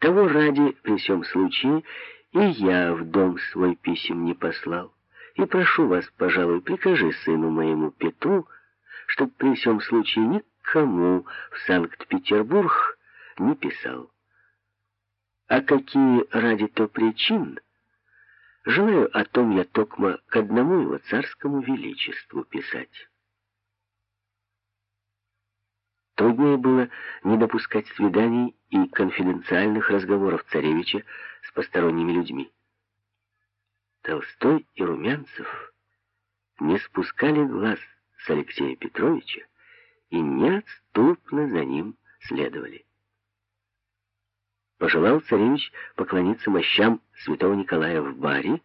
Того ради, при всем случае, и я в дом свой писем не послал. И прошу вас, пожалуй, прикажи сыну моему Петру, чтоб при всем случае никому в Санкт-Петербург не писал. А какие ради то причин, желаю о том я токмо к одному его царскому величеству писать. Труднее было не допускать свиданий и конфиденциальных разговоров царевича с посторонними людьми. Толстой и Румянцев не спускали глаз с Алексея Петровича и неотступно за ним следовали. Пожелал царевич поклониться мощам святого Николая в баре,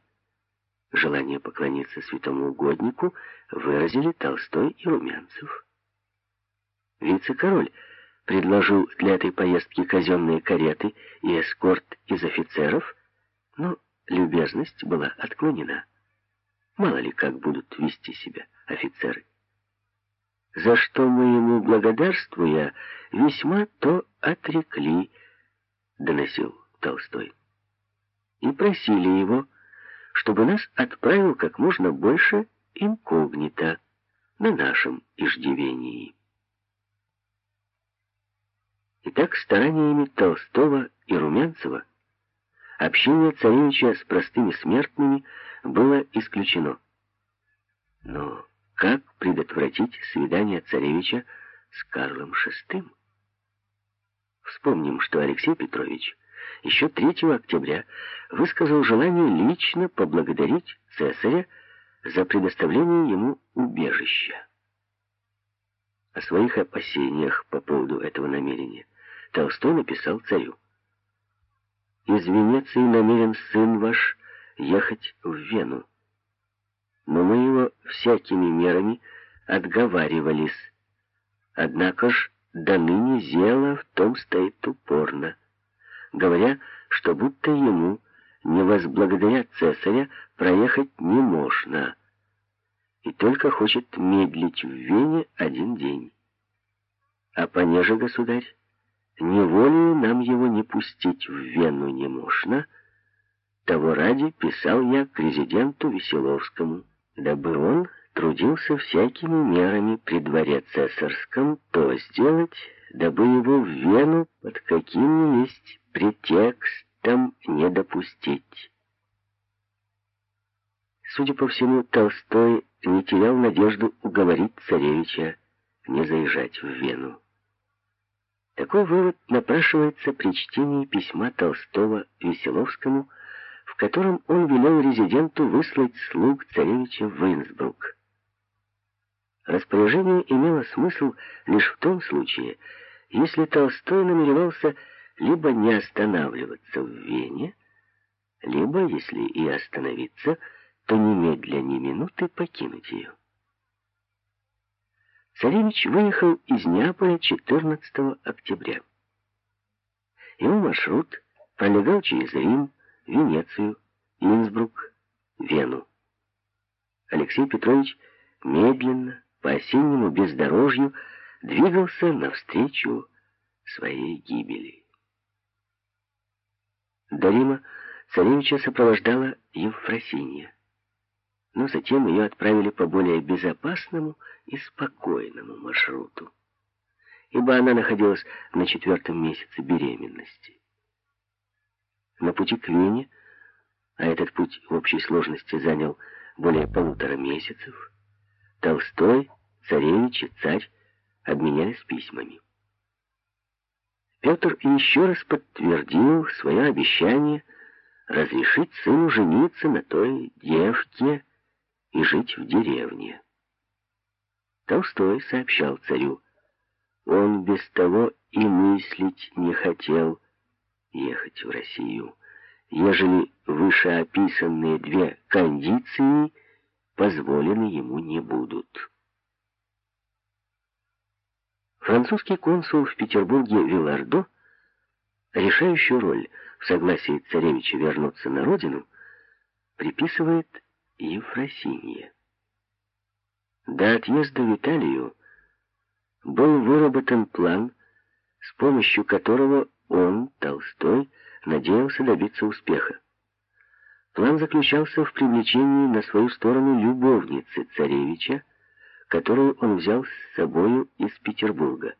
желание поклониться святому угоднику выразили Толстой и Румянцев. Вице-король предложил для этой поездки казенные кареты и эскорт из офицеров, но любезность была отклонена. Мало ли как будут вести себя офицеры. За что мы ему благодарствуя, весьма то отрекли, доносил Толстой. И просили его, чтобы нас отправил как можно больше инкогнито на нашем иждивении. Итак, стараниями Толстого и Румянцева общение царевича с простыми смертными было исключено. Но как предотвратить свидание царевича с Карлом VI? Вспомним, что Алексей Петрович еще 3 октября высказал желание лично поблагодарить цесаря за предоставление ему убежища. О своих опасениях по поводу этого намерения Толстой написал царю. «Из Венеции намерен сын ваш ехать в Вену. Но мы его всякими мерами отговаривались. Однако ж до ныне зело в том стоит упорно, говоря, что будто ему, не возблагодаря цесаря, проехать не можно, и только хочет медлить в Вене один день. А понеже, государь, неволею нам его не пустить в Вену не можно. Того ради писал я к резиденту Веселовскому, дабы он трудился всякими мерами при дворе цесарском то сделать, дабы его в Вену под каким ни есть претекстом не допустить. Судя по всему, Толстой не терял надежду уговорить царевича не заезжать в Вену. Такой вывод напрашивается при чтении письма Толстого Веселовскому, в котором он велел резиденту выслать слуг царевича в Инсбрук. Распоряжение имело смысл лишь в том случае, если Толстой намеревался либо не останавливаться в Вене, либо, если и остановиться, то немедля ни минуты покинуть ее. Царевич выехал из Неаполя 14 октября. Его маршрут пролегал через Рим, Венецию, Инсбрук, Вену. Алексей Петрович медленно, по осеннему бездорожью, двигался навстречу своей гибели. До Рима царевича сопровождала Евфросинья но затем ее отправили по более безопасному и спокойному маршруту, ибо она находилась на четвертом месяце беременности. На пути к Вене, а этот путь в общей сложности занял более полутора месяцев, Толстой, царевич и царь обменялись письмами. Петр еще раз подтвердил свое обещание разрешить сыну жениться на той девке, и жить в деревне. Толстой сообщал царю, он без того и мыслить не хотел ехать в Россию, ежели вышеописанные две кондиции позволены ему не будут. Французский консул в Петербурге Вилардо, решающую роль в согласии царевича вернуться на родину, приписывает Ефросинье. До отъезда в Италию был выработан план, с помощью которого он, Толстой, надеялся добиться успеха. План заключался в привлечении на свою сторону любовницы царевича, которую он взял с собою из Петербурга.